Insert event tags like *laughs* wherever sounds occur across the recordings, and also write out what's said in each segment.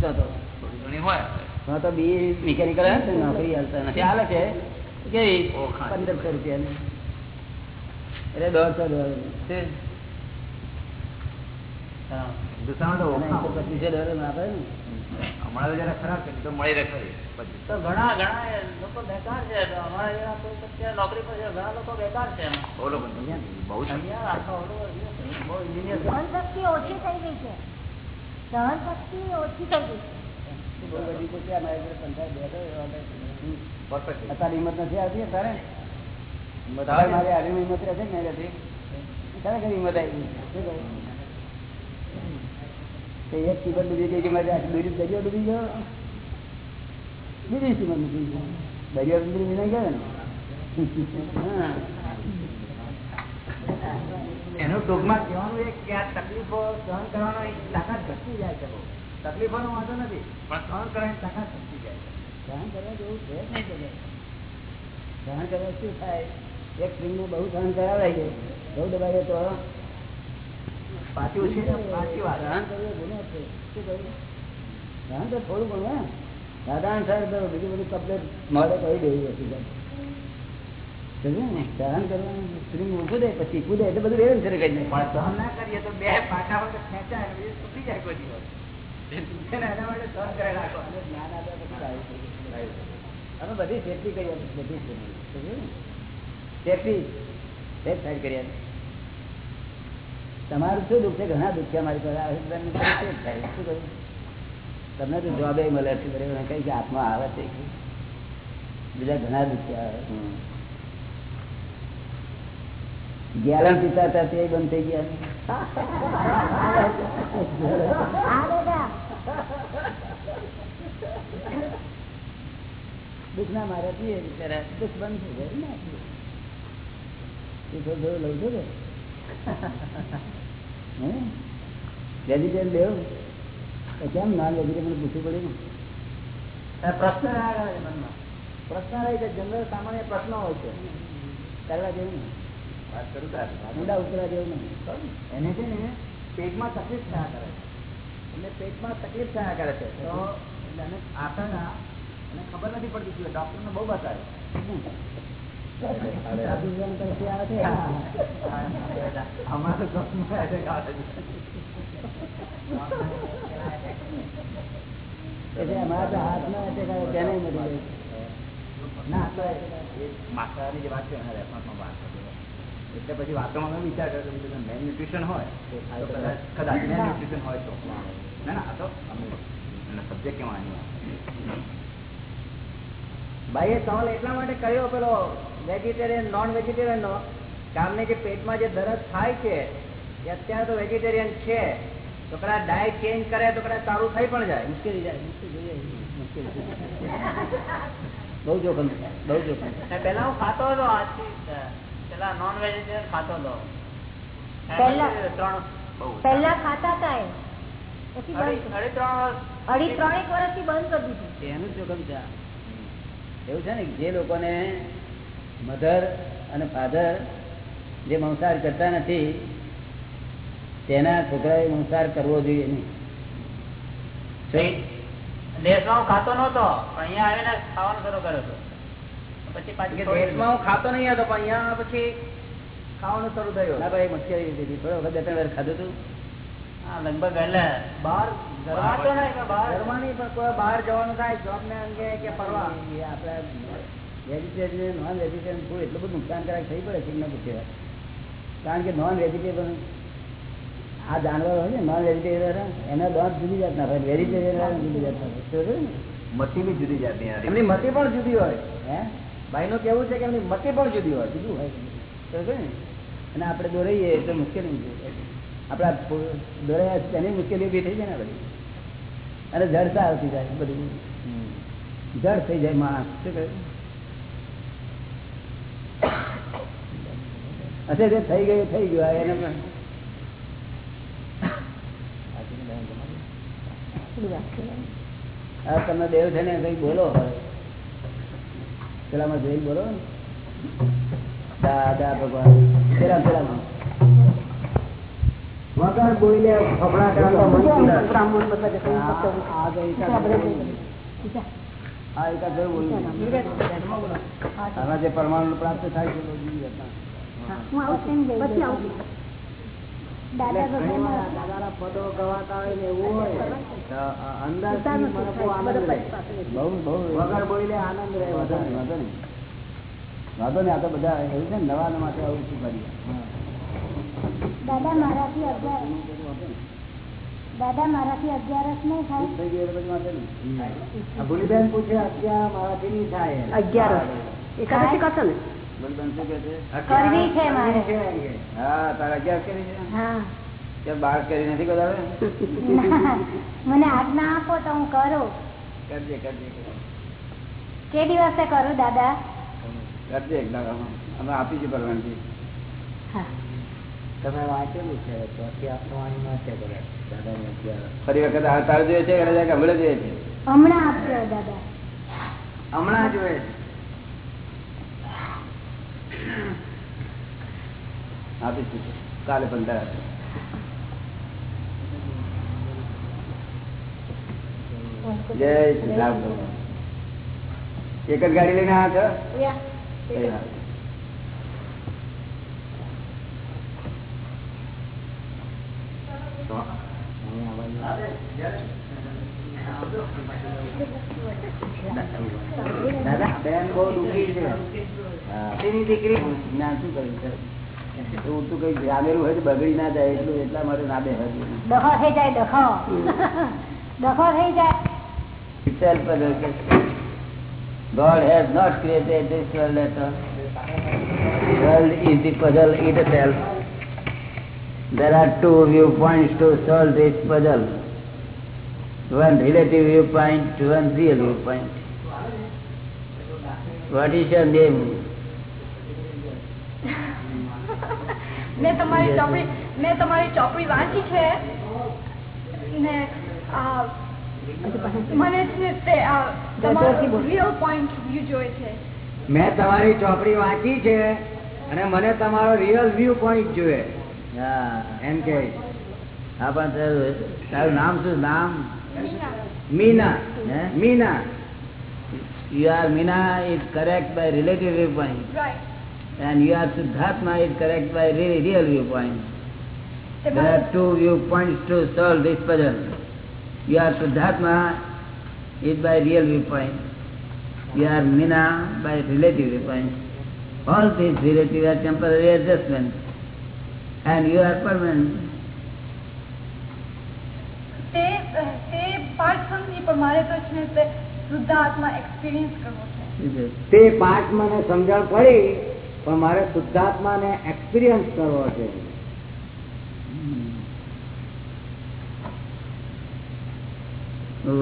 તો. હોય તો બી મિકેનિકલ નોકરી હાલતા નથી. હાલે છે. કેવી પંદરસો રૂપિયા એટલે દોઢસો ડોલર છે. હા. હિન્દુસ્તાન તો ઓછા. પચીસો ડોલર આપે ને. હમણાં તો જરા ખરાબ છે તો મળી રહે ખરી પછી તો ઘણા ઘણા લોકો બેકાર છે. અમારા જેવા કોઈ અત્યારે નોકરી પર છે? ઘણા લોકો બેકાર છે બોલો પણ બહુ ઓછી થઈ ગઈ છે. સહન શક્તિ ઓછી થઈ ગઈ છે બહુ બધી તો છે અમારે ઘરે પંચાયત બેઠો એવા બે. પરફેક્ટ અત્યારે હિંમત નથી આવતી તારે હિંમત તારે આવે મારી આવી હિંમત રહેશે ને મેં રહેતી તારે કઈ હિંમત આવી શું કહ્યું? તો એક સીમત ડૂબી ગઈ કે મારે આખી દોરી દરિયો ડૂબી ગયો બીજી સીમત ડૂબી ગયો દરિયો ડૂબી નહીં ગયો ને હા એનું ટૂંકમાં કહેવાનું એ કે આ તકલીફો સહન કરવાનો તાકાત ઘટતી જાય છે તકલીફો નો વાંધો નથી પણ સહન કરવાની તાકાત ઘટતી જાય છે. સહન કરવા જેવું છે નહીં જગ્યાએ. સહન કરવા શું થાય? એક સ્ત્રીને બહુ સહન કરાવાય છે. બહુ દબાઈએ તો પાછી ઓછી પાછી વાત. સહન કરવું ગુનો છે. શું કહ્યું? સહન તો થોડું ઘણું હે સાધારણ કરો બીજું બધું કમ્પ્લેટ મળે કહી દેવું હતી સહન કરવાનું સ્ત્રી કૂદે પછી કૂદે એટલે બધું રેવે છે કઈ નહીં પણ સહન ના કરીએ તો બે પાટા હોય તો ખેંચાય ને બીજું તૂટી જાય કોઈ દિવસ. તૂટે ને એના માટે સહન કરે રાખો અને જ્ઞાન આપ્યા પછી સારું થઈ ગયું. અમે બધી સેફટી કરી આપી બધી સેફટી સેફ સાઈડ કરી આપી તમારું શું દુઃખ છે? ઘણા દુઃખ છે અમારી પાસે. આ હસબન્ડને બધું safe થાય. શું કહ્યું? તમને તો જોબે મળે છે બરાબર? કઈ કે હાથમાં આવે છે. બીજા ઘણા દુઃખ આવે. ગેલન પીતા હતા તે બંધ થઈ ગયા. દુઃખ ના મારે પીએ બિચારા દુઃખ બંધ થઈ જાય ના. પીએ. થોડું લઉં છું કે. હે? લેવું? કેમ પૂછવું પડ્યું પ્રશ્ન પ્રશ્ન રહી છે જનરલ સામાન્ય પ્રશ્નો હોય છે. કરવા જેવું જેવું નહીં. એને છે ને પેટમાં તકલીફ થયા કરે છે. એટલે પેટમાં તકલીફ થયા કરે છે. તો એટલે એને આશા એને ખબર નથી પડતી કે ડોક્ટરને બહુ બતાવે. ના માતાની જે વાત છે એના રેફરન્સમાં વાત કરી એટલે પછી વાતોમાં મેં વિચાર કર્યો કે મેન ન્યુટ્રિશન હોય તો કદાચ કદાચ મેન ન્યુટ્રિશન હોય તો. ના ના આ તો અમે સબ્જેક્ટ કેવા કહેવાની ભાઈએ સવાલ એટલા માટે કર્યો પેલો વેજીટેરિયન નોન વેજીટેરિયન નો. કારણે કે પેટમાં જે દરદ થાય છે એ અત્યારે તો વેજીટેરિયન છે. તો કદાચ ડાયટ ચેન્જ કરે તો કદાચ સારું થઈ પણ જાય. મુશ્કેલી જાય મુશ્કેલી થઈ જાય મુશ્કેલ બહુ જોખમ બહુ જોખમ પેલા હું ખાતો હતો આજથી પેલા નોન વેજીટેરિયન ખાતો હતો પહેલા? ત્રણ ખાતા હતા પછી અઢી બંધ ત્રણેક વર્ષથી કરી દીધું. એનું જોખમ છે એવું છે ને કે જે લોકોને મધર અને ફાધર જે મંસાર કરતા નથી તેના છોકરાએ મંસાર કરવો જોઈએ નહીં. દેશમાં ખાતો નતો પણ અહીંયા આવીને ખાવાનું શરૂ કર્યો હતો. દેશમાં હું ખાતો નહીં હતો પણ અહીંયા પછી ખાવાનું શરૂ થયું. ના ભાઈ મુશ્કેલી હતી થોડો વખત બે ત્રણ વાર ખાધું હતું લગભગ એટલે બહાર ઘરમાં તો નહીં પણ બહાર. ઘરમાં નહીં પણ કોઈ બહાર જવાનું થાય જોબ ને અંગે કે ફરવા. એ વેજીટેરિયન નોન વેજીટેરિયન ફૂડ એટલું બધું નુકસાનકારક થઈ પડે છે કે પૂછે. કારણ કે નોન વેજીટેબલ આ જાનવર હોય ને નોન વેજીટેરિયન એના દાંત જુદી જાતના હોય વેજીટેરિયન જુદી જાતના હોય. મતી બી જુદી જાતની ની એમની મતી પણ જુદી હોય હે? ભાઈ નું કેવું છે કે એમની મતે પણ જુદી હોય બીજું હોય ને? અને આપણે દોરાઈએ એટલે મુશ્કેલી આપણા દોરાયા તેની મુશ્કેલી ઊભી થઈ જાય ને બધી. અને જડતા આવતી જાય બધું. જડ થઈ જાય માણસ. શું કહે? અચ્છા જે થઈ ગયું થઈ ગયું એને પણ. આ તમે દેવ છે ને કઈ બોલો પેલામાં જોઈ બોલો દાદા ભગવાન. પેલા પેલામાં. વગર ફફડા કરવાનો બ્રાહ્મણ જે પરમાણુ પ્રાપ્ત થાય છે પદો ગવાતા હોય ને એવું હોય વગર આનંદ રહે. વાંધો વાંધો નહીં. વાંધો નહીં આ તો બધા એવું છે ને નવા માટે આવું શું કરીએ? દાદા મારાથી અગિયાર દાદા મારાથી અગિયારસ નહીં થાય. ભૂલીબેન પૂછે અત્યારે મારાથી નહીં થાય? અગિયાર એકાદશી કરશો ને? ભૂલીબેન શું કહે છે? કરવી છે મારે. હા તારે અગિયાર કરી છે? હા. બાર કરી નથી કદાવે મને આજ્ઞા આપો તો હું કરું. કરજે કરજે કરજે. કે દિવસે કરું દાદા? કરજે અમે આપીશું પરવાનગી તમે વાંચેલું છે ચોથી આપવાણીમાં છે દાદાને અત્યારે. ફરી વખત આ તાર જોઈએ છે કે હમણાં જોઈએ છે? હમણાં આપજો દાદા. હમણાં જોઈએ છે? આપીશું કાલે પંદર. જય શ્રી રામ એક જ ગાડી લઈને આ છો હા. દાદા બેન બહુ દુઃખી છે હા. તેની દીકરી ના શું કર્યું છે એવું તું કઈ જામેલું હોય તો બગડી ના જાય એટલું એટલા માટે ના બે ડખો થઈ જાય ડખો ડખો થઈ જાય itself puzzle. God has not created this world at all. World is the puzzle itself. There are two viewpoints to solve this puzzle. One relative viewpoint, one real viewpoint. What is your name? *laughs* મેં તમારી ચોપડી મેં તમારી ચોપડી વાંચી છે. ને મને મેં તમારી ચોપડી વાંચી છે અને મને તમારો રિયલ વ્યૂ પોઈન્ટ જોઈએ. હા. એમ કે. હા પણ તારું- તારું નામ શું? નામ? મીના હે? Meena You are Mina is correct by relative viewpoint. Right and you are Siddhatma is correct by really real viewpoint. There are two viewpoints to solve this puzzle. You are Siddhartha is by real viewpoint. You are Mina by relative viewpoint. All these relative are temporary adjustments. And you are permanent. તે તે પાઠ સમજી પણ મારે તો છે ને તે શુદ્ધ આત્મા એક્સપિરિયન્સ કરવો છે. તે પાર્ટ મને સમજણ પડી પણ મારે શુદ્ધાત્માને એક્સપિરિયન્સ કરવો છે.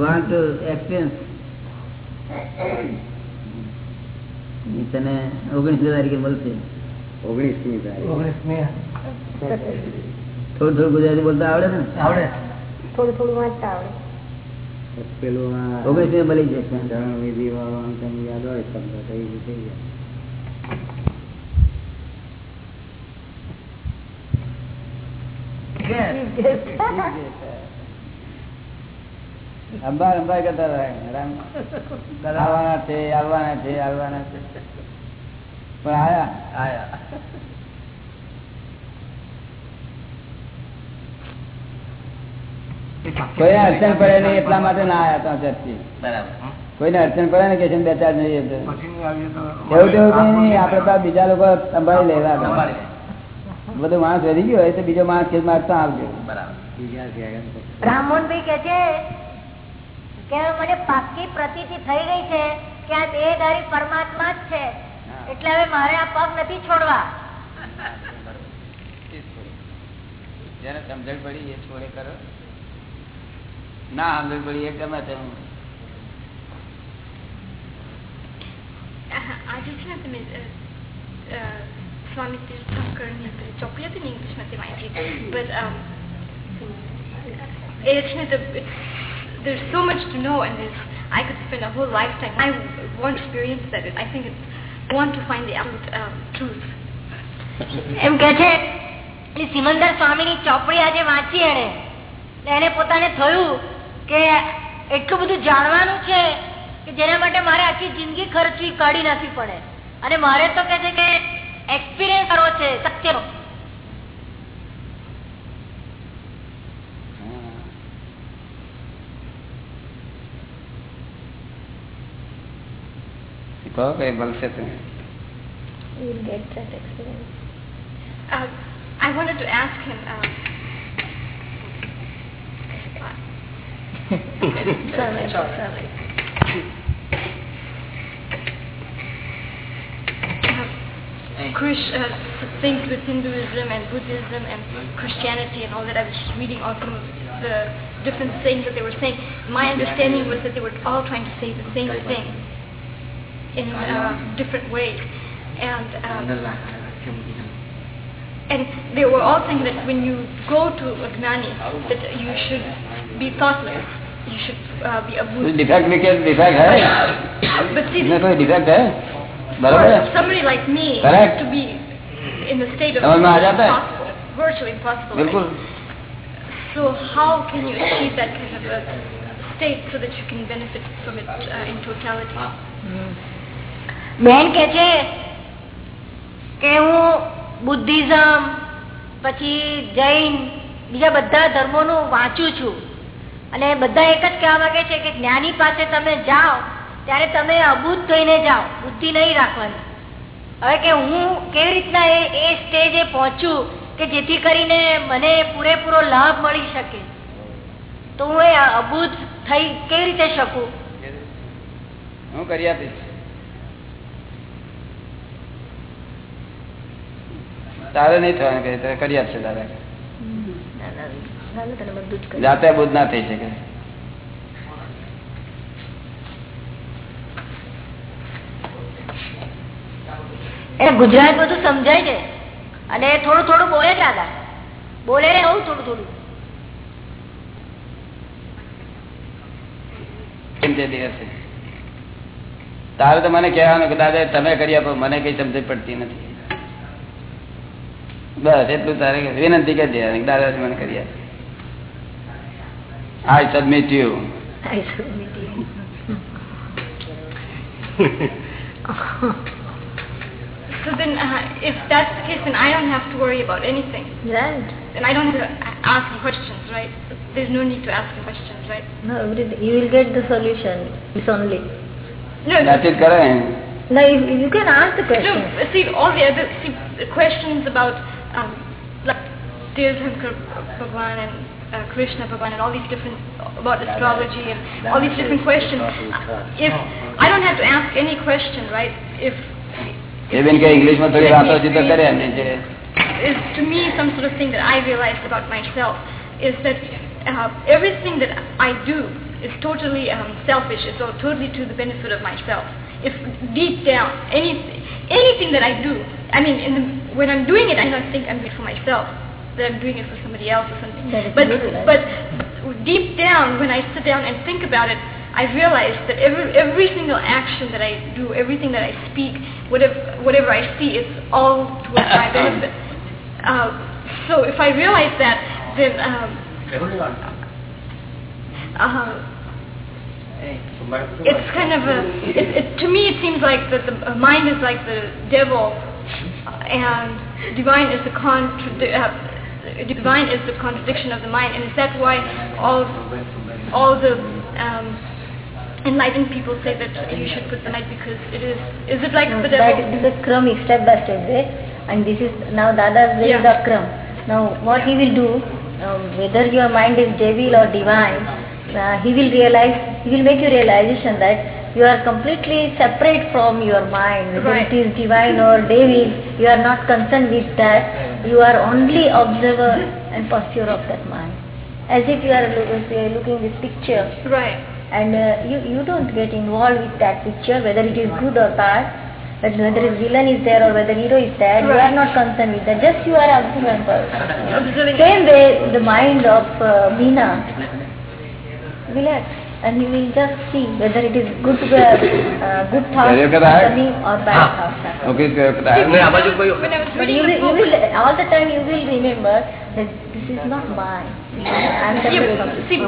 want to experience. તને ઓગણીસ તારીખે મળશે. ઓગણીસમી તારીખ. થોડું થોડું ગુજરાતી બોલતા આવડે ને? આવડે. થોડું થોડું વાંચતા આવડે. પેલું આ ઓગણીસ મળી જશે વિધિ વાળો યાદ હોય શબ્દ તો એ રીતે થઈ જાય. અંબાર અંબાર કરતા આવવાના છે આવવાના છે આવવાના છે. પણ આયા? આયા. કોઈને અડચણ પડે નહીં એટલા માટે ના આયા તો ચર્ચી કોઈને અડચણ પડે ને કે છે બે ચાર નહીં. એવું તેવું કઈ નહીં આપડે તો બીજા લોકો સંભાળી લેવા બધું માણસ વધી ગયો હોય તો બીજો માણસ ખેલ મારતો આવજો. બ્રાહ્મણભાઈ કે છે કે મને પાકી પ્રતીતિ થઈ ગઈ છે કે આ દેહધારી પરમાત્મા જ છે. એટલે હવે મારે આ પગ નથી છોડવા. જેને સમજણ પડી એ છોડે કરો. ના સમજણ પડી એ ગમે તેમ આજે છે ને તમે સ્વામી તીર્થંકરની પેલી ચોપડી ઇંગ્લિશમાં તે વાંચી બટ એ છે ને the- it's- there's so much to know and there's I could spend a whole lifetime I want to experience that I think it's want to find the absolute um, truth એમ કે છે કે સિમંદર સ્વામીની ચોપડી આજે વાંચી એને એને પોતાને થયું કે એટલું બધું જાણવાનું છે કે જેના માટે મારે આખી જિંદગી ખર્ચવી કાઢી નાખવી પડે અને મારે તો કે છે કે એક્સપિરિયન્સ કરવો છે સત્યનો કહો કઈ મળશે તમે You'll get that experience. Uh, I wanted to ask him. Uh, Sorry, sorry. Krish, uh, things with Hinduism and Buddhism and Christianity and all that. I was just reading all some of the different things that they were saying. My understanding was that they were all trying to say the same thing in uh, different ways. And um, and they were all saying that when you go to a gnani, that you should be thoughtless. You should uh, be a Buddha. Defect, defect, defect, hai? But see, this, defect, hai? For somebody like me Correct. to be in the state of impossible, virtually impossible. Bilkul. So how can you achieve that kind of a state so that you can benefit from it uh, in totality? બેન કે છે કે હું Buddhism પછી જૈન બીજા બધા ધર્મોનું વાંચું છું અને બધા એક જ કહેવા માંગે છે કે જ્ઞાની પાસે તમે જાઓ ત્યારે તમે અબૂત થઈને જાઓ બુદ્ધિ નહીં રાખવાની. હવે કે હું કેવી રીતના એ એ સ્ટેજે પહોંચું કે જેથી કરીને મને પૂરેપૂરો લાભ મળી શકે? તો હું એ અબૂત થઈ કેવી રીતે શકું? હું કરી આપીશ. તારે નહીં થવાનું કરી આપશે તારે. જાતે બુદ્ધ ના થઈ શકે. ગુજરાત બધું સમજાય છે અને થોડું થોડું બોલે દાદા. બોલે ને થોડું થોડું. કેમ તે દિવસે? તારે તો મને કહેવાનું કે દાદા તમે કરી પણ મને કઈ સમજ પડતી નથી. બસ એટલું તારે વિનંતી કરી દે કે દાદાજી મને કરી આપે I submit you. I submit you. *laughs* so then, uh, if that's the case, then I don't have to worry about anything. Right. Then I don't have to ask questions, right? There's no need to ask questions, right? No, you will get the solution. It's only. No. That is correct. No, you, you can ask the questions. No, see, all the other see, questions about um, like, dear Shankar Bhagwan and uh, Krishna Bhagwan and all these different about astrology and all these different questions. If I don't have to ask any question, right? If એ બેન કે ઇંગ્લિશમાં થોડી વાતો તો કરે એમની જે is to me some sort of thing that I realized about myself is that uh, everything that I do is totally um, selfish. It's all totally to the benefit of myself. If deep down, any, anything that I do, I mean, in the, when I'm doing it, I don't think I'm doing it for myself. That I'm doing it for somebody else or something. But but deep down, when I sit down and think about it, I realize that every every single action that I do, everything that I speak, whatever whatever I see, it's all towards my benefit. Uh, so if I realize that, then um, uh, it's kind of a. It, it, to me, it seems like that the mind is like the devil, and divine is the contradi- uh, divine is the contradiction of the mind, and is that why all all the um, enlightened people say that you should put the light because it is. Is it like No, the that devil? is the crumb step by step way. And this is now Dada's way Yeah. the crumb. Now what he will do, um, whether your mind is devil or divine, uh, he will realize, he will make you realization that you are completely separate from your mind. Whether Right. it is divine or devil, you are not concerned with that. You are only observer and pursuer of that mind. As if you are looking this picture Right. and uh, you, you don't get involved with that picture, whether it is good or bad, whether a villain is there or whether hero is there, you are not concerned with that. Just you are observer. Observing. Same way, the mind of uh, Meena, relax. And he will just see whether it is good uh, good thoughts coming or bad thoughts are was But you will, you will all the time you will remember that this is not mine. i'm from see,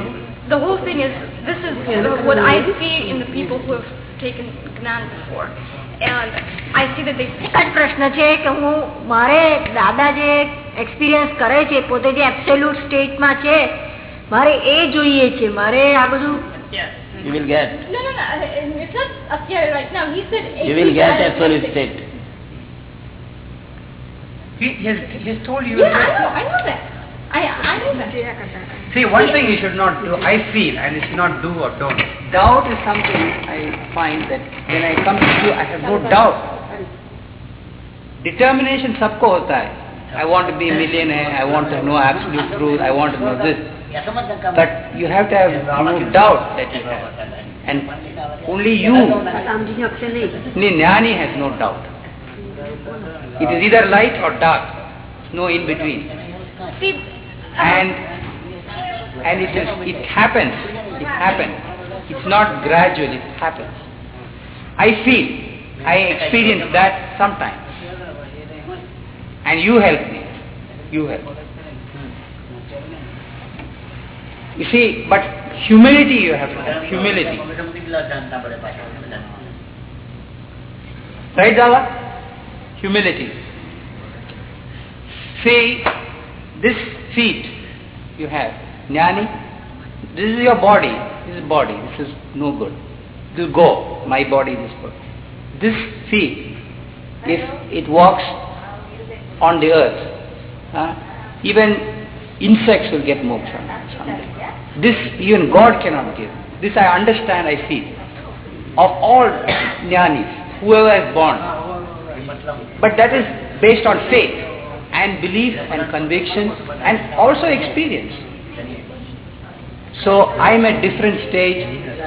the whole thing is, this is uh, what I see in the people who have taken Gnan before. And I see that they એક જ પ્રશ્ન છે કે હું મારે દાદા જે experience કરે છે પોતે જે એબ્સોલ્યુટ સ્ટેટમાં છે મારે એ જોઈએ છે મારે આ બધું You will get. No, no, no. uh, It's not up here right now. He said. You will get absolute state. He, he, has, he has told you. Yeah, I know. I know that. I I know that. See, one thing you should not do, I feel, and it's not do or don't. Doubt is something I find that when I come to you, I have no doubt. Determination सबको होता है. I want to be a millionaire, I want to know absolute truth, I want to know this. But you have to have no doubt. that you have. And only you, Jnani has no doubt. It is either light or dark, no in between. And and it is it happens. It happens. It's not gradual. It happens. I feel i experience that sometimes. And you help me. You help you see but humility you have to have humility. Right Dava? humility. See this feet you have jnani this is your body this is body this is no good. This go my body this good. This feet if it walks on the earth even insects will get moksha someday this even god cannot give this i understand i see of all jnanis whoever is born but that is based on faith and belief and conviction and also experience. So I'm at different stage,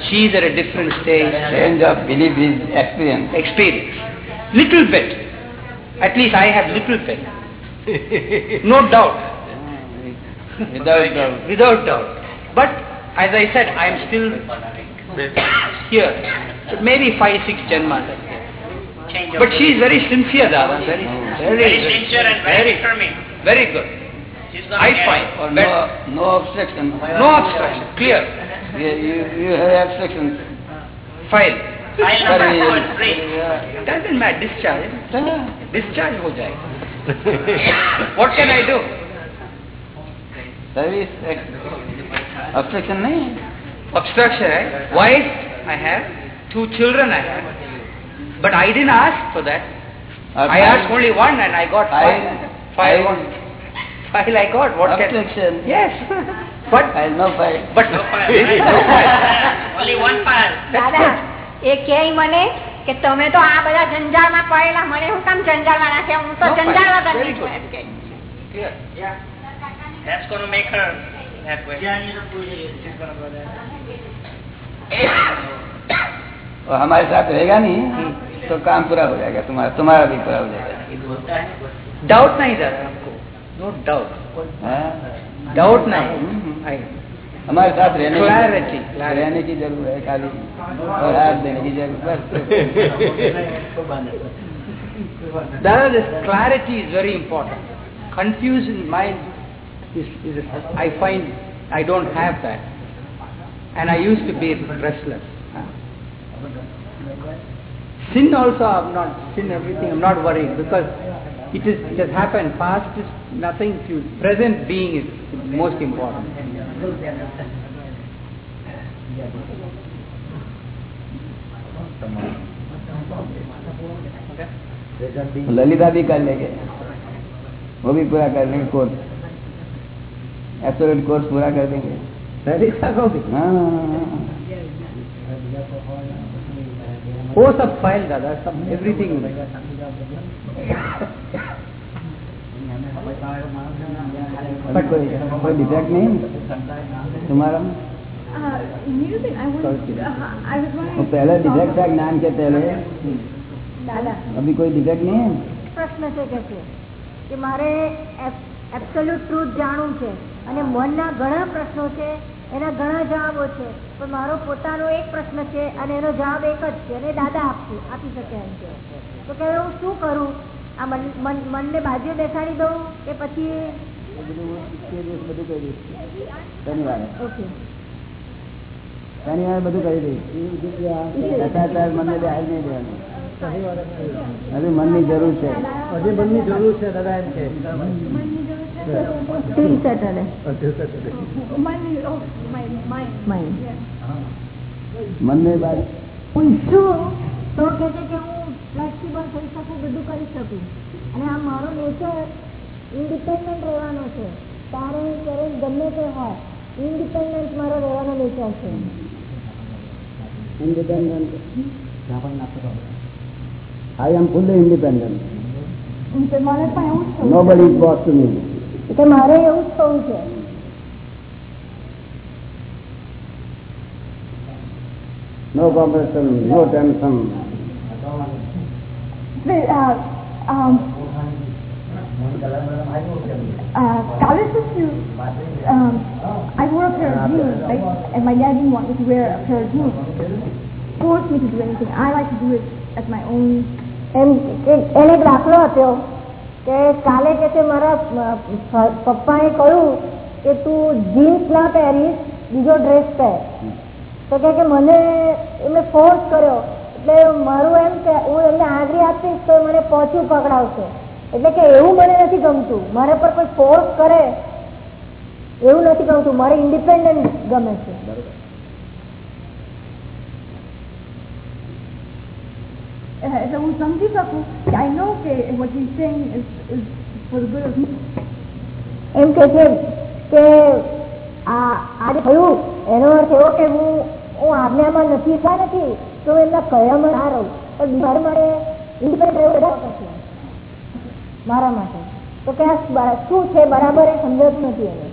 she's at a different stage, Range of belief is experience. experience. Little bit. At least I have little bit. No doubt. Without doubt. Without doubt. But as I said, I'm still here. Maybe five, six janmas. But she is very sincere, Dada. Very, very, Very sincere and very determined. Very good. She's gonna I get find. Or that no, no obstruction. no obstruction. Clear. You, you, you have obstructions. File. File number Sorry. one, three. Yeah. Doesn't matter. Discharge. Yeah. Discharge हो जाएगा. *laughs* What can I do? Service obstruction nahi? Obstruction, right? Wife I have, two children I have. But I didn't ask for that. Uh, I asked only one and I got five. Five, five, five I got. What obstruction. Can, yes. but file, no file. But no file. no file. only one file. Dada, એ ક્યાંય મને કે તમે તો આ બધા જંજાળમાં પડેલા મને હું કામ જંજાળમાં નાખ્યા હું તો જંજાળ વગર નહીં That's going to make her that way. और हमारे साथ रहेगा नहीं तो काम पूरा हो जाएगा तुम्हारा तुम्हारा भी पूरा हो जाएगा डाउट नहीं सर हमको नो डाउट डाउट नहीं हमारे साथ रहने की रहने की जरूर है खाली और हाथ देने की जरूर बस दादा this clarity is very important confuse mind is, is I find I don't have that. And I used to be restless. huh? Sin also I'm not, sin everything, I'm not worried because it is, it has happened. Past is nothing to, present being is most important. Lalita भी कर लेंगे वो भी पूरा कर लेंगे course absolute course पूरा कर देंगे ललिता को भी हाँ, हाँ, हाँ। वो सब फाइल दादा सब एवरीथिंग बट कोई कोई डिफेक्ट नहीं तुम्हारा में? Uh, music, I was, uh, I was वो wondering. पहले डिफेक्ट था ज्ञान के पहले દાદા अभी कोई डिफेक्ट नहीं है પ્રશ્ન છે કે છે કે મારે એબ્સોલ્યુટ ટ્રુથ જાણું છે. અને મનના ઘણા પ્રશ્નો છે એના ઘણા જવાબો છે. પણ મારો પોતાનો એક પ્રશ્ન છે અને એનો જવાબ એક જ છે અને દાદા આપશે આપી શકે એમ છે. તો કે હું શું કરું? આ મન મન- મનને બાજુ બેસાડી દઉં કે પછી બધું હું તે દિવસ બધું કરી દઈશ શનિવારે. ઓકે. શનિવારે બધું કરી દઈશ. અત્યારે મનને બેહાર નહીં દેવાનું. હજુ મનની જરૂર છે. હજી મનની જરૂર છે દાદા એમ છે. Till Saturday Money, oh, my mind. Mind મનને બાદ પૂછશું તો કે છે કે હું ફ્લેક્સિબલ થઈ શકું બધું કરી શકું. અને આ મારો નેચર ઇન્ડિપેન્ડન્ટ રહેવાનો છે. તારે ક્યારે ગમે તે હોય ઇન્ડિપેન્ડન્ટ મારો રહેવાનો નેચર છે. Independent I am fully independent થયું ઇઝ બોસ ટુ મી કે મારે એવું જ થવું છે no competition no tension But, uh, um, uh, કાલે શું થયું? Um, I wore a pair of jeans, right? And my dad didn't want me to wear a pair of jeans. Forced me to do anything. I like to do it at my own. એમ કે એને એક દાખલો આપ્યો કે કાલે કે છે મારા પપ્પાએ કહ્યું કે તું જીન્સ ના પહેરીશ બીજો ડ્રેસ પહેર. તો કે કે મને એમને ફોર્સ કર્યો. એટલે મારું એમ કે હું એમને આગળ આપીશ તો મને પહોંચ્યું પકડાવશે. એટલે કે એવું મને નથી ગમતું. મારા પર કોઈ ફોર્સ કરે એવું નથી ગમતું. મારે ઇન્ડિપેન્ડન્ટ ગમે છે. Uh, એટલે હું સમજી શકું કે આઈ નો કે what is saying is for the good of એમ કે છે કે આ આજે થયું એનો અર્થ એવો કે હું હું આજ્ઞામાં નથી એટલા નથી તો એમના કયામાં ના રહું પણ મારા મારે ઇન્ડિપેન્ડન્ટ રહેવું વધારે છે મારા માટે તો કે શું છે બરાબર એ સમજાતું નથી એને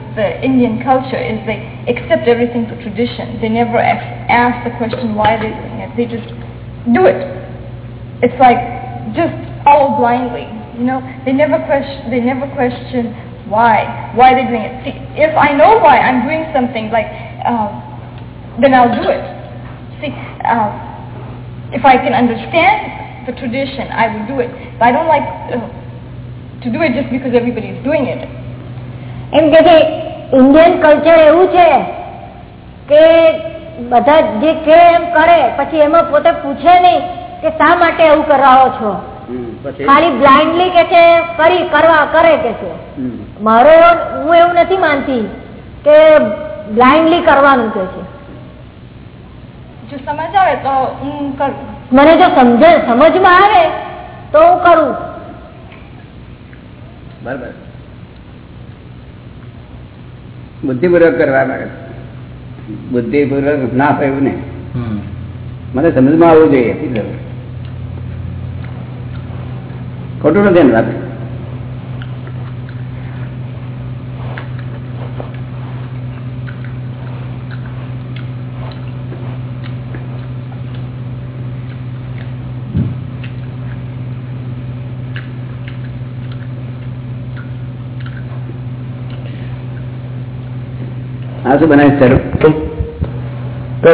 the Indian culture is they accept everything to tradition. They never ask the question why they're doing it. They just do it. It's like just all blindly. You know, they never question. They never question why. Why they're doing it. See, if I know why I'm doing something, like uh, then I'll do it. See, uh, if I can understand the tradition, I will do it. But I don't like uh, to do it just because everybody's doing it. And they Indian culture એવું છે કે બધા જે કે એમ કરે પછી એમાં પોતે પૂછે નહીં કે શા માટે એવું કરાવો છો? ખાલી બ્લાઇન્ડલી કે છે કરી કરવા કરે કે છે? મારો હું એવું નથી માનતી કે બ્લાઇન્ડલી કરવાનું કે છે. જો સમજ આવે તો હું કરું. મને જો સમજ સમજમાં આવે તો હું કરું. બરાબર. બુદ્ધિપૂર્વક કરવા માંગે. બુદ્ધિપૂર્વક ના થયું ને મને સમજમાં આવવું જોઈએ ખોટું નથી એની વાત. આ શું બનાવી તો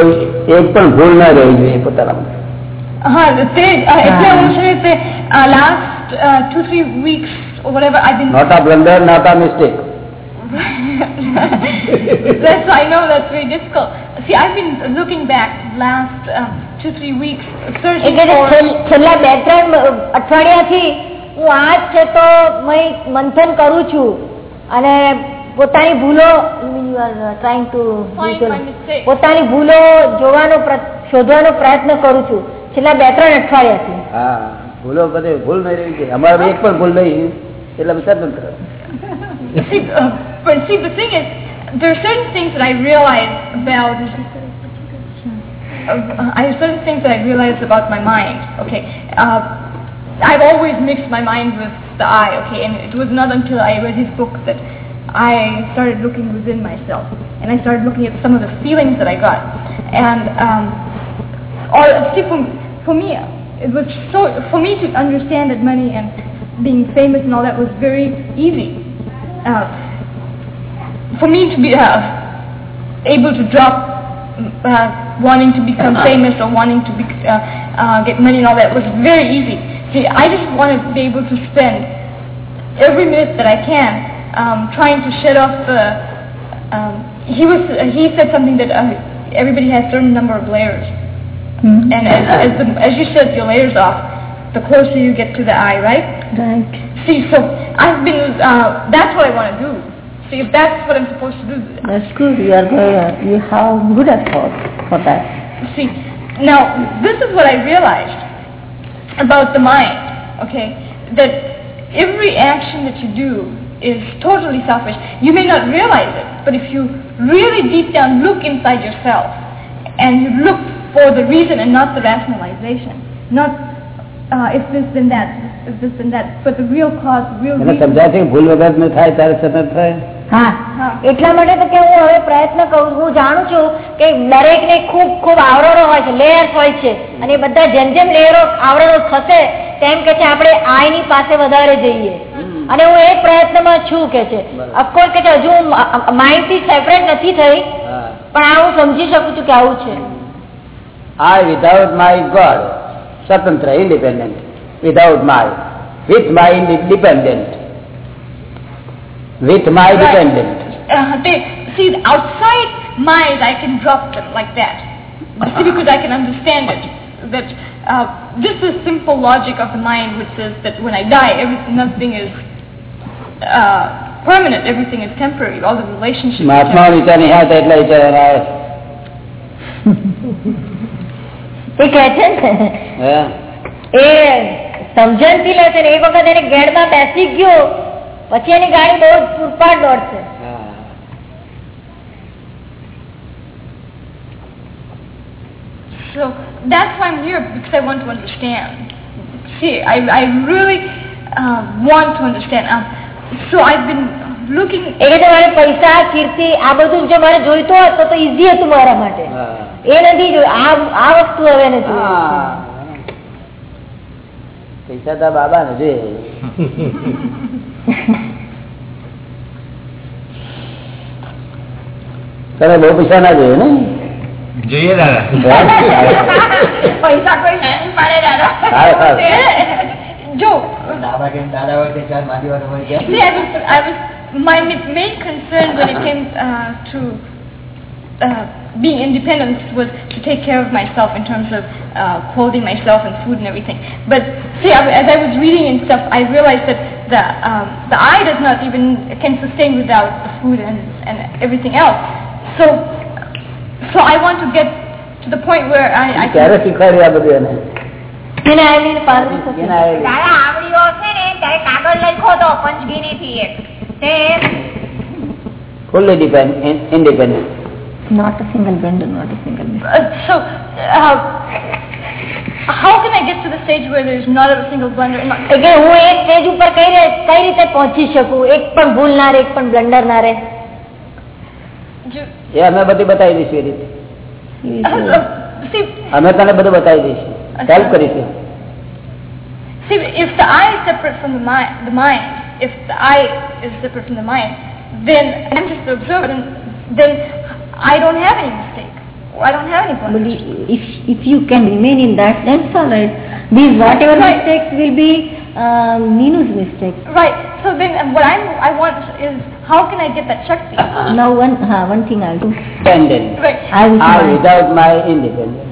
એક પણ ભૂલ ના રહેવી જોઈએ પોતાના હા તે uh, એટલે હું છે તે last two three weeks whatever I've been not a blunder not a mistake that's I know that's very difficult. See, I've been looking back last uh, two three weeks, searching એટલે for. છેલ્- છેલ્લા બે ત્રણ અઠવાડિયાથી હું આ જ છે તો મય મંથન કરું છું અને પોતાની ભૂલો Trying to Find my mistake. પોતાની ભૂલો જોવાનો પ્ર- શોધવાનો પ્રયત્ન કરું છું છેલ્લા બે ત્રણ અઠવાડિયાથી હા ભૂલો બધે ભૂલ નહીં રહી છે અમારે એક પણ ભૂલ નહીં એટલે અમે સ્વતંત્ર See, uh, but see, the thing is, there are certain things that I realize about. Uh, I have certain things that I realize about my mind. Okay, uh, I've always mixed my mind with the I. Okay, and it was not until I read his book that I started looking within myself, and I started looking at some of the feelings that I got, and um, all see for, for me, it was so for me to understand that money and being famous and all that was very easy. Uh, for me to be uh, able to drop uh, wanting to become famous or wanting to be, uh, uh, get money and all that was very easy. See, I just want to be able to spend every minute that I can um, trying to shed off the. Um, he was he said something that uh, everybody has a certain number of layers, Hmm. and as as, the, as you shed your layers off, the closer you get to the eye, right? Right. See, so I've been. Uh, that's what I want to do. See, if that's what I'm supposed to do, That's good. You are good. You have good effort for that. See, now this is what I realized about the mind, okay? That every action that you do is totally selfish. You may not realize it, but if you really deep down look inside yourself and you look for the reason and not the rationalization, not uh, if this then that, if this then that, but the real cause, the real એને reason. સમજાય છે કે ભૂલ વગર ન થાય ત્યારે સતત થાય હા. એટલા માટે તો કે હું હવે પ્રયત્ન કરું હું જાણું છું કે દરેક ને ખૂબ ખૂબ આવરણો હોય છે લેયર્સ હોય છે. અને બધા જેમ જેમ લેયરો આવરણો થશે તેમ કે છે આપણે આઈ ની પાસે વધારે જઈએ. અને હું એ પ્રયત્નમાં છું કે છે. અફકોર્સ કે હજુ માઇન્ડથી સેપરેટ નથી થઈ પણ આ હું સમજી શકું છું કે આવું છે. આઈ વિધાઉટ માય ગોડ સ્વતંત્ર independent without my with my independent. With my Right. dependent. Uh, they, see, outside mind, I can drop them like that. See, because *laughs* I can understand it. That uh, this is simple logic of the mind, which says that when I die, everything, nothing is uh, permanent. Everything is temporary. All the relationships. are Mahatma temporary. વિચાર નહીં આવતા એટલા વિચાર આવે એ કહે છે ને હે? એ સમજણ થી લે છે ને એક વખત એને ગેડમાં બેસી ગયો પછી એની ગાડી બહુ પૂરપાટ દોડશે So that's why I'm here because I want to understand. See, I, I really uh, want to understand. Um, so I've been looking. એ કે મારે પૈસા કીર્તિ આ બધું જો મારે જોઈતો હોત તો તો ઈઝી હતું મારા માટે. એ નથી જોયું આ આ વસ્તુ હવે નથી હા. પૈસા તો બાબા ને જોઈએ તને બહુ પૈસા ના જોઈએ ને જોઈએ દાદા પૈસા કોઈ નહીં પાડે દાદા. સારું, સારું. જો દાદા કે દાદા હોય કે ચાર માદીવાળો હોય કે See, I was, I was, my ma- main concern when it came uh, to uh, being independent was to take care of myself in terms of uh, clothing myself and food and everything. But see, I, as I was reading and stuff, I realized that the um, the eye does not even can sustain without the food and, and everything else. So, so I want to get to the point where I, I ક્યારે can. શીખવાડ્યું આ બધું એને એને આવીને પારદર્શક એને આવેલું. દાદા આવડીઓ હશે ને ત્યારે કાગળ લખ્યો હતો પંચગીરી થી એક તે fully depend, in- independent. Not a single vendor, not a single vendor. Uh, so, uh, how can I get to the stage where there's not a single blunder? in my- એ કે હું એ સ્ટેજ ઉપર કઈ રે- કઈ રીતે પહોંચી શકું એક પણ ભૂલ ના રે એક પણ બ્લન્ડર ના રે Ju- એ અમે બધું બતાવી દઈશું એ રીતે He is, Uh, uh, see, અમે તને બધું બતાવી દઈશું હેલ્પ કરીશું see, if the eye is separate from the mind, the mind, if the eye is separate from the mind, then I'm just the observer. Then, then I don't have any mistake. Or I don't have any but blunders. if if you can remain in that, that's all right. These whatever Right. mistakes will be um, Ninu's mistakes. Right. So then, uh, what I'm, I want is how can I get that shakti? Now one uh, one thing I'll do. Dependent. Right. I will I without my independence.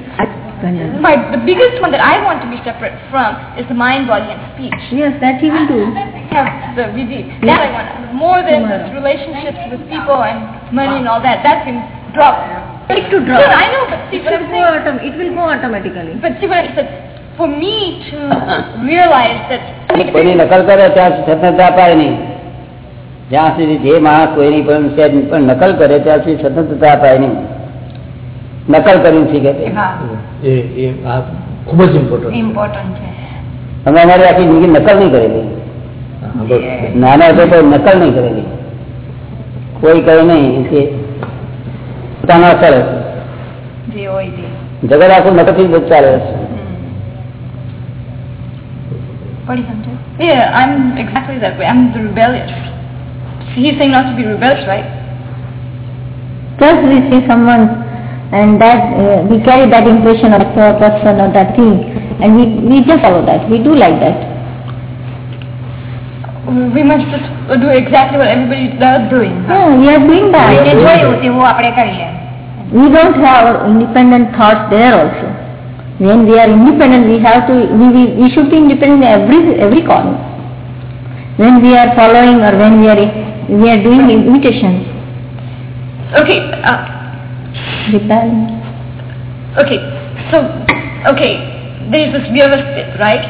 Vendor. My, the biggest one that I want to be separate from is the mind, body, and speech. Yes, that he will do. have the VD. That I want. More than just relationships with people and money and all that. That can drop. Stick to draw. Sir, I know, but see It will go saying. autom- it will go automatically. But see what I said. For me to realize that કોઈની નકલ કરે ત્યાં સ્વતંત્રતા અપાય નહીં જ્યાં સુધી જે માણસ કોઈની પણ પણ નકલ કરે ત્યાં સુધી સ્વતંત્રતા અપાય નહીં નકલ કરીને શીખે છે હા એ એ આ ખૂબ જ ઇમ્પોર્ટન્ટ ઇમ્પોર્ટન્ટ છે અમે અમારી આખી જિંદગી નકલ નહીં કરેલી નાના હતો તો નકલ નહીં કરેલી કોઈ કહે નહીં કે પોતાનો અસર હશે. જે હોય તે જગત આખું નકલથી જ ચાલે છે પડી સમજો yeah, I'm exactly that way. I'm the rebellious. He's saying not to be rebellious, right? Just we see someone and that uh, we carry that impression of a person or that thing and we, we just follow that. We do like that. We must just do exactly what everybody does doing. Yeah, we are doing જે that. જોયું તેવું આપણે કરીએ We don't have our independent thoughts there also. When we are independent, we have to, we, we, we should be independent in every, every corner. When we are following or when we are, we are doing imitations, Okay, uh, rebelling. okay, so, okay, there's this Vyavasthit, right?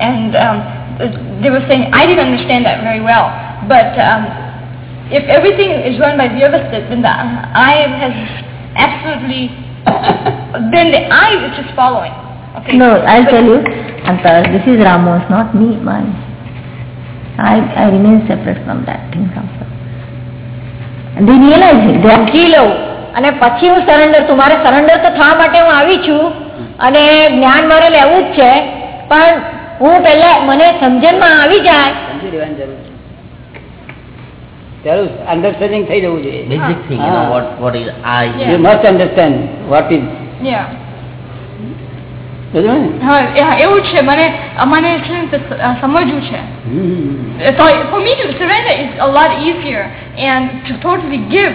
And um, they were saying, I didn't understand that very well, but um, if everything is run by Vyavasthit, then the I has absolutely, *laughs* then the I is just following. Okay. No, I'll But- tell you, Antar, this is Ramos, not me, man. I, I remain separate from that thing also. And they realize it. They are સમજી લઉં અને પછી હું surrender છું મારે surrender તો થવા માટે હું આવી છું અને જ્ઞાન મારે લેવું જ છે પણ હું પહેલા મને સમજણમાં આવી જાય સમજી લેવાની જરૂર છે ત્યારે અન્ડરસ્ટેન્ડિંગ થઈ જવું જોઈએ Basic thing, you know, Ah. what, what is I. You must understand what is Yeah. બરોબર ને હા હા, એવું જ છે મને મને છે ને તે સ- અ, સમજવું છે હમ. So for me to surrender is a lot easier, and to totally give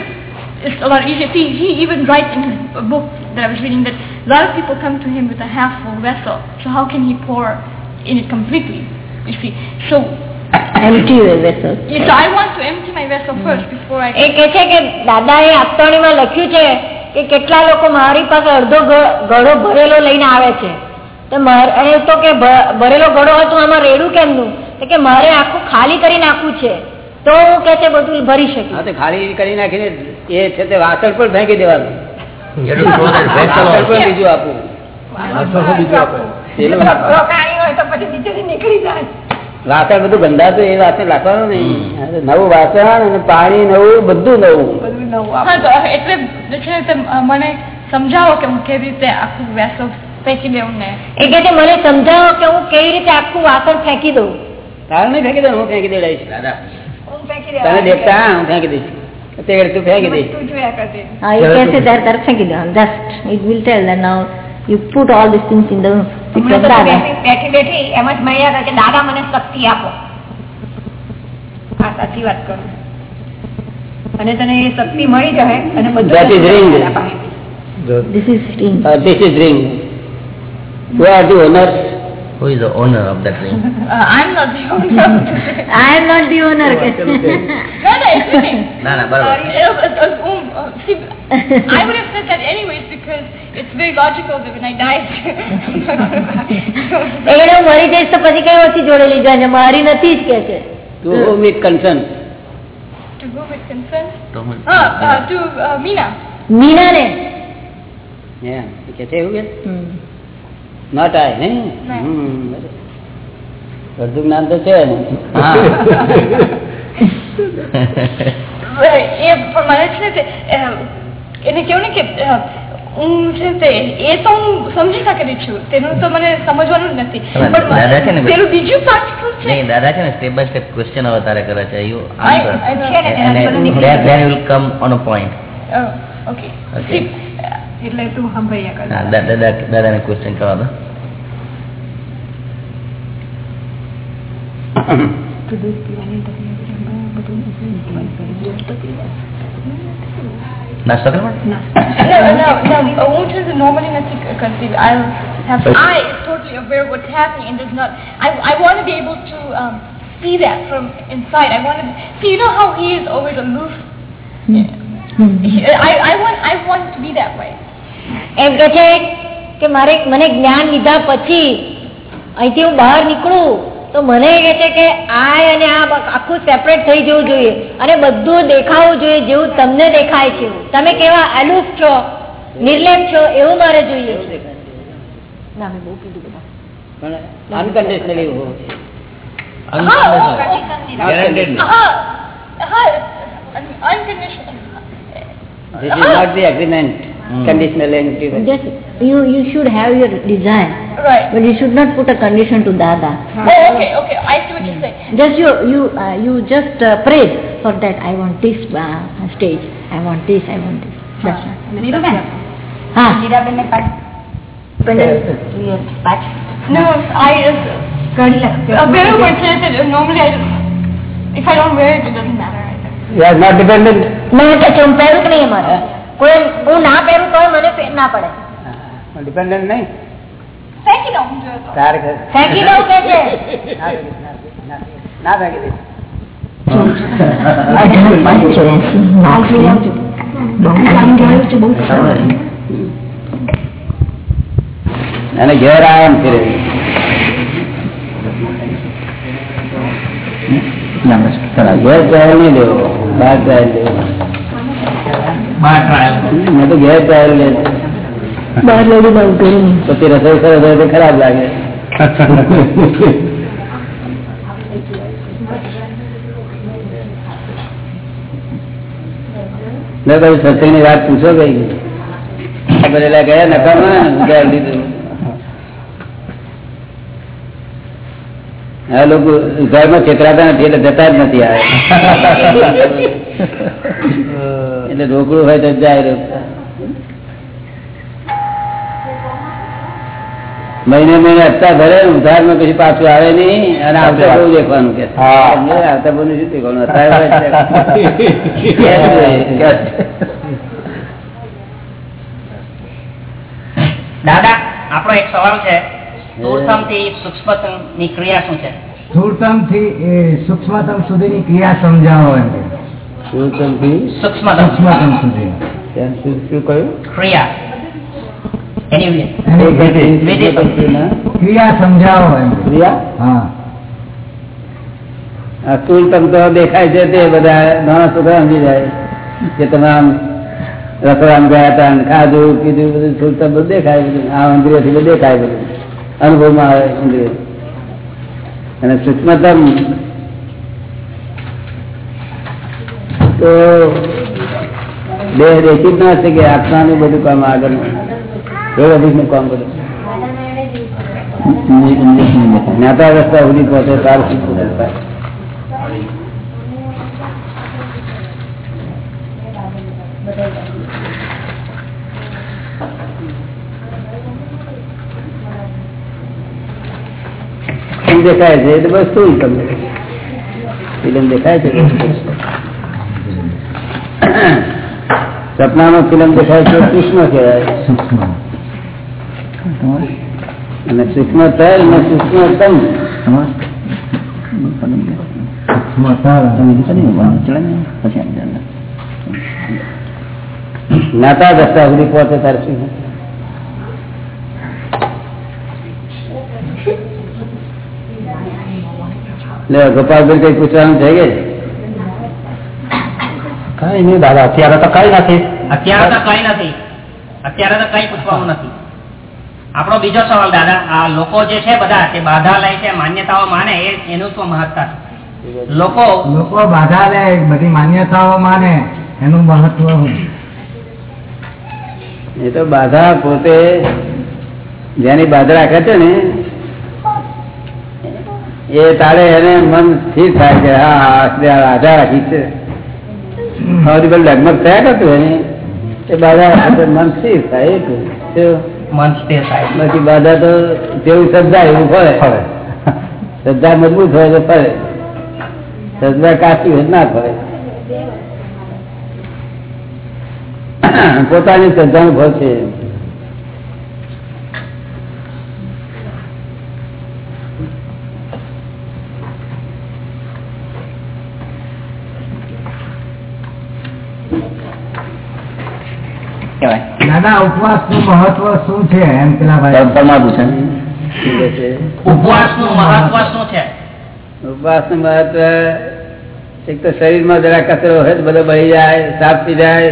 is a lot easier. See, he even writes in his book that I was reading that a lot of people come to him with a half full vessel. So how can he pour in it completely? You see, so empty your vessel. so I want to empty my vessel first before I. એ કે છે કે દાદાએ આપતાણીમાં લખ્યું છે કે કેટલા લોકો મારી પાસે અડધો ગળો ભરેલો લઈને આવે છે. તો મારે તો કે ભરેલો ગળો હોય તો આમાં રેડું કેમનું? તો કે મારે આખું ખાલી કરી નાખવું છે. તો હું કે છે બધું ભરી શકું તો ખાલી કરી નાખીને એ છે તે વાસણ પણ ફેંકી દેવાનું. બીજું આપવું તો પછી નીકળી જાય. વાસણ બધું ગંધાતું એ વાસણ નાખવાનું નહીં નવું વાસણ અને પાણી નવું બધું નવું. બધું નવું એટલે મને સમજાવો કે હું કેવી રીતે આખું વેસલ ફેંકી દેવું ને. એ કે મને સમજાવો કે હું કેવી રીતે આખું વાસણ ફેંકી દઉં. તારે નહીં ફેંકી દઉં હું ફેંકી દેડાઈશ દાદા. હું ફેંકી તને દેખતા હું ફેંકી દઈશ. તે ફેંકી દઈશ હા એ કરતી છે you can ફેંકી દઉં just it will tell that will you put all you things in these બેઠી બેઠી એમ જ મળ્યા કે દાદા મને શક્તિ આપો હા સાચી વાત કરું અને તને એ શક્તિ મળી જાય અને બધું ring. દાદા પાસે. This is ring. Uh, this is ring. Who is the owner of that ring? Uh, I'm not the owner. I am not the owner. no, no, it's okay. Uh, uh, uh, um, uh, see, I would have said that anyways because it's very logical that when I died. એને હું મરી જઈશ તો પછી કઈ ઓછી જોડે લીધા છે મારી નથી જ કે છે To whom it concerns? to whom it concerns? તો હું- Uh, uh, to uh, Meena. Meena ને Yeah. કે છે એવું કે Hmm. નોટ આય ના. અડધું જ્ઞાન તો છે ને. એ પણ મને છે ને એને કેવું ને કે હું છે તે એ તો હું સમજી શકેલી છું તેનું તો મને સમજવાનું જ નથી. તમે દાદા છે ને પણ પેલું બીજું પાર્ટ શું છે? દાદા છે ને સ્ટેપ બાય સ્ટેપ ક્વેશ્ચન હવે તારે કરે છે યુ આન્સર I know. છે ને and તેનાથી બધું then એટલે તું સંભળ્યા કર હા દા- દાદા દાદાને ક્વેશ્ચન કરવા દો નાસ્તો કરવા no, no, no. uh, What is normally not conceive? I have I is totally aware of what's happening and does not. I I want to be able to um, see that from inside. I want to see. You know how he is always aloof. I, I want I want to be that way. એમ કે છે કે મારે મને જ્ઞાન લીધા પછી અહીંથી હું બહાર નીકળું તો મને કે છે કે આ અને આ આખું સેપરેટ થઈ જવું જોઈએ અને બધું દેખાવું જોઈએ જેવું તમને દેખાય છે. તમે કેવા અલુપ છો? નિર્લેપ છો? એવું મારે જોઈએ. ના મેં બહુ કીધું બધા. પણ અનકન્ડિશનલી હોવું. This is not the agreement, Mm. conditional and. Just you you should have your desire. Right. But you should not put a condition to Dada. Oh, okay, okay. I see what you say. Mm. Just you you uh, you just uh, pray for that. I want this uh, stage. I want this. I want this. That's huh. not. Meeraben. Huh. Meeraben ne pat. No, I uh, just. A very good Normally If I don't wear it, it doesn't matter. You are not dependent. No, it's a compare with me, Mara. કોઈ હું ના પહેરું તો મને ફેર ના પડે. Dependent નહીં. ફેંકી દઉં. ફેંકી દઉં કે છે? ના ફેંકી દે અને ઘેર આરામ ફેરે ઘેર ટ્રાયલ નહીં લેવો બહાર ટ્રાયલ લેવો. મેં તો ઘેર ટ્રાયલ લે બહાર લઈ જવું પછી રસોઈ સરસ હોય તો ખરાબ લાગે. મેં સત્સંગની વાત પૂછો કઈ. ગયા નકામાં ગયા લીધું. આ લોકો ઘરમાં છેતરાતા નથી એટલે જતા જ નથી આવે એટલે રોકડું હોય તો જાય મહિને મહિને હપ્તા ભરે ઉધારમાં પછી પાછું આવે નહીં અને આવતા બહુ દેખવાનું કે. આવતા બહુ શું દેખવાનું દાદા આપણો એક સવાલ છે. સ્થૂળતમથી ક્રિયા શું છે? સ્થૂળતમ સૂક્ષ્મતમ સુધીની ક્રિયા સમજાવો એમ કે. સૂક્ષ્મતમ. સૂક્ષ્મતમ સુધી. ત્યાં શું શું કહ્યું? ક્રિયા. એની એની વિધિ. ક્રિયા સમજાવો એમ ક્રિયા? હા. આ તો દેખાય છે તે બધા નાના છોકરા સમજી જાય. કે તમે આમ રસોડામાં ગયા હતા ખાધું કીધું બધું સ્થૂળ તમ બધું દેખાય બધું. આ ઇન્દ્રિયથી બધું દેખાય બધું. અનુભવમાં આવે ઇન્દ્રિય અને સૂક્ષ્મતમ. તો દેહ દેખી જ ના શકે આત્માનું બધું કામ આગળનું એ બધું કામ બધું. જ્ઞાતા રસ્તા સુધી પહોંચે સારું શીખવું થાય ફિલ્મ દેખાય છે એટલે બસ શું તમને ફિલ્મ દેખાય છે સપનામાં ફિલ્મ દેખાય છે સૂક્ષ્મ કહેવાય સૂક્ષ્મ અને સૂક્ષ્મ તલ અને સૂક્ષ્મ તમ જ્ઞાતા દશા સુધી પહોંચે તારે શું લે ગોપાલભાઈ કઈ પૂછવાનું છે કે? કઈ નહીં દાદા અત્યારે તો કઈ નથી. અત્યારે તો કઈ નથી. અત્યારે તો કઈ પૂછવાનું નથી. આપણો બીજો સવાલ દાદા આ લોકો જે છે બધા તે બાધા લે છે માન્યતાઓ માને એનું શું મહત્તા લોકો લોકો બાધા લે બધી માન્યતાઓ માને એનું મહત્વ એ તો બાધા પોતે જેની બાધા રાખે છે ને એ તારે એને મન સ્થિર થાય કે હા રાજા બાધા રાખી છે. સૌથી પેલું લગમગ થયા કરતું એને. એ બાધા તો મન સ્થિર થાય. મન સ્થિર થાય. બાકી બાધા તો જેવું શ્રદ્ધા એવું ફરે. શ્રદ્ધા મજબૂત હોય તો ફરે. શ્રદ્ધા કાચી હોય ના ફરે. પોતાની શ્રદ્ધાનું ફળ છે. દાદા ઉપવાસનું મહત્વ શું છે? એમ પેલા ભાઈ. ઉપવાસનું મહત્વ શું છે? ઉપવાસનું મહત્વ એક તો શરીરમાં જરા કચરો હોય બધો બળી જાય સાફ થઈ જાય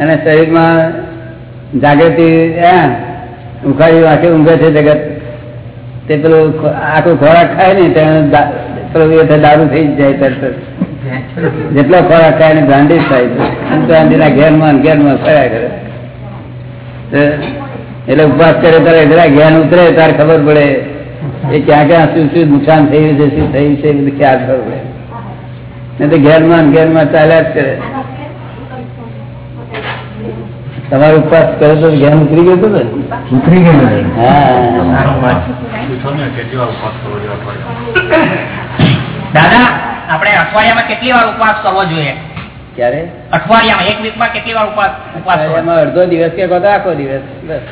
અને શરીરમાં જાગૃતિ ઉખાડી આખી ઊંઘે છે જગત. તે પેલું આખો ખોરાક ખાય ને ત્યાં પેલું દારૂ થઈ જ જાય તરત જેટલો ખોરાક ખાય ને ગાંડી થાય ગાંધીના ઘેરમાં ઘેરમાં ફર્યા કરે. એટલે ઉપવાસ કરે ત્યારે જરા જ્ઞાન ઉતરે ત્યારે ખબર પડે એ ક્યાં ક્યાં શું શું નુકસાન થયું છે શું થયું છે બધું ખ્યાલ ખબર પડે. નહીં તો ઘેરમાં ઘેરમાં ચાલ્યા જ કરે. તમારો ઉપવાસ કર્યો તો જ્ઞાન ઉતરી ગયું હતું ને? ઉતરી ગયું દાદા આપણે અઠવાડિયામાં કેટલી વાર ઉપવાસ કરવો જોઈએ? ક્યારે? અઠવાડિયામાં એક વીકમાં કેટલી વાર ઉપવાસ ઉપવાસ અડધો દિવસ કે કોતો આખો દિવસ બસ.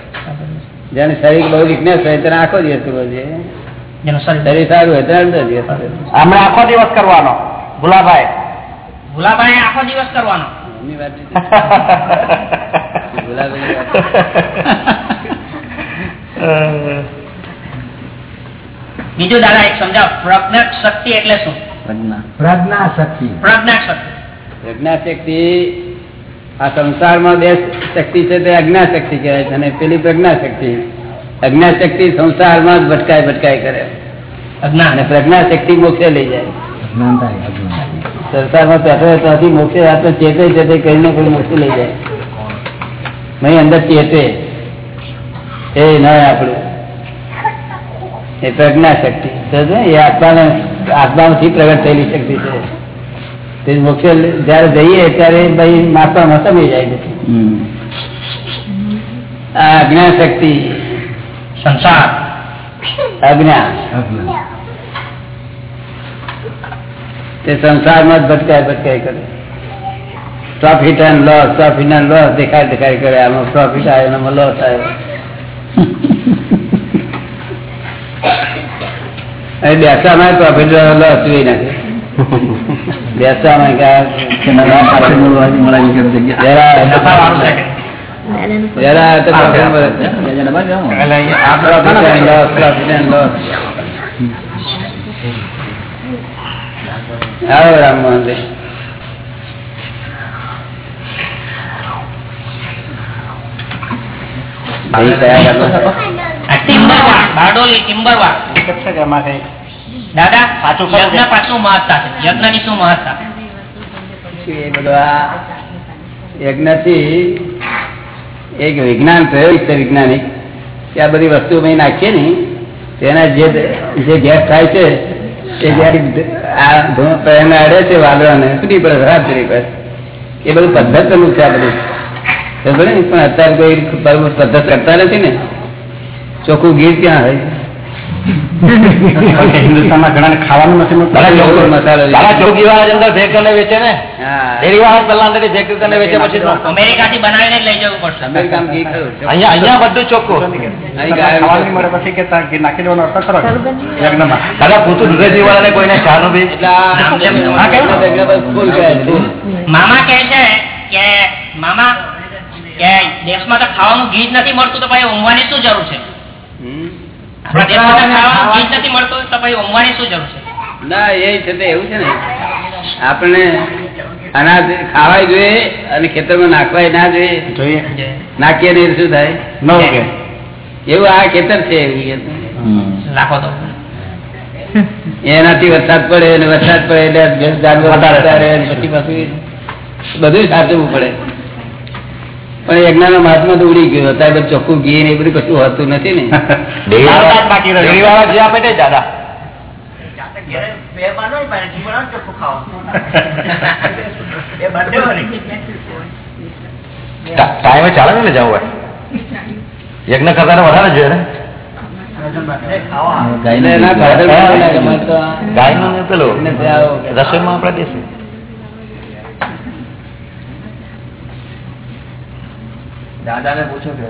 જેને શરીર બહુ વીકનેસ હોય તેને આખો દિવસ કરવો જોઈએ શરીર શરીર સારું હોય તેને અડધો દિવસ હમણાં આખો દિવસ કરવાનો ભુલાભાઈ. ભુલાભાઈ આખો દિવસ કરવાનો. *laughs* બીજું દાદા એક સમજાવ. પ્રજ્ઞા શક્તિ એટલે શું? પ્રજ્ઞા. શક્તિ પ્રજ્ઞા શક્તિ પ્રજ્ઞા શક્તિ આ સંસારમાં બે શક્તિ છે તે અજ્ઞા શક્તિ કહેવાય છે અને પેલી પ્રજ્ઞા શક્તિ અજ્ઞા શક્તિ સંસારમાં જ ભટકાય ભટકાય કરે. અને પ્રજ્ઞા શક્તિ મોક્ષે લઈ જાય. સંસારમાં હોય ત્યાંથી મોક્ષે આપણે ચેતે ચેતે કરીને કોઈ મોક્ષે લઈ જાય. નહીં અંદર ચેતે. એ ન આપણું. એ પ્રજ્ઞા શક્તિ? એ આત્માને આત્માથી પ્રગટ થયેલી શક્તિ છે. તે મોક્ષે જયારે જઈએ ત્યારે ભાઈ માત્રામાં સમી જાય પછી આ અજ્ઞા શક્તિ સંસાર અજ્ઞા તે સંસારમાં જ ભટકાય ભટકાય કરે. Profit and loss profit and loss દેખાય દેખાય કરે. આમાં પ્રોફિટ આવે એમાં લોસ આવ્યો અહીં બેસવામાં પ્રોફિટ લોસ જોઈ નાખે. બેસવામાં બારડોલી આ કચ્છ નફાવાળું છે દાદા યજ્ઞ પાછું મહત્તા છે. યજ્ઞની શું મહત્તા એ બધું આ યજ્ઞથી એક વિજ્ઞાન પ્રયોગ છે વૈજ્ઞાનિક કે આ બધી વસ્તુ અમે નાખીએ ને તેના જે જે ગેસ થાય છે એ જયારે અડે છે વાદળાને તૂટી પડે ખરાબ તૂટી પડે. એ બધું પદ્ધતનું છે આ બધું. ખબર ને પણ અત્યારે કોઈ પદ્ધત કરતા નથી ને. ચોખ્ખું ગીર ક્યાં હોય? હિન્દુસ્તાનમાં ઘણા ખાવાનું નથી મળતું. દાદા ચોખ્ખો મસાલો છે. દાદા ચોખ્ખી વાળા અંદર ભેગ કરીને વેચે ને? હા. ડેરી વાળા પહેલા અંદર ભેગ કરીને વેચે પછી અમેરિકાથી બનાવીને લઈ જવું પડશે. અમેરિકામાં ઘી ખરું છે. અહીંયા અહીંયા બધું ચોખ્ખું. અહીં ગાય દાદા પૂછું દુધેજી વાળાને કોઈને ચાનું બી. મામા કહે છે કે મામા કે દેશમાં તો ખાવાનું ઘી જ નથી મળતું તો પછી ઊંઘવાની શું જરૂર છે? ના એ છે એવું છે ને. આપણે અનાજ ખાવાય જોઈએ અને ખેતરમાં નાખવાય ના જોઈએ. જોઈએ. નાખીએ નહીં શું થાય? ન એવું આ ખેતર છે એવું તો. એનાથી વરસાદ પડે અને વરસાદ પડે એટલે જાનવર બધું સાચવવું પડે. પણ યજ્ઞાનો મહાત્મા તો ઉડી ગયો. અત્યારે બધું ચોખ્ખું ઘી ને બધું કશું હોતું નથી ને. *laughs* *laughs* ટાઈમે ચાલે ને જવું હોય. યજ્ઞ કરતા વધારે જોઈએ ને. ગાયનું ને પેલું. રસોઈમાં આપણે દેશું. દાદાને પૂછો કે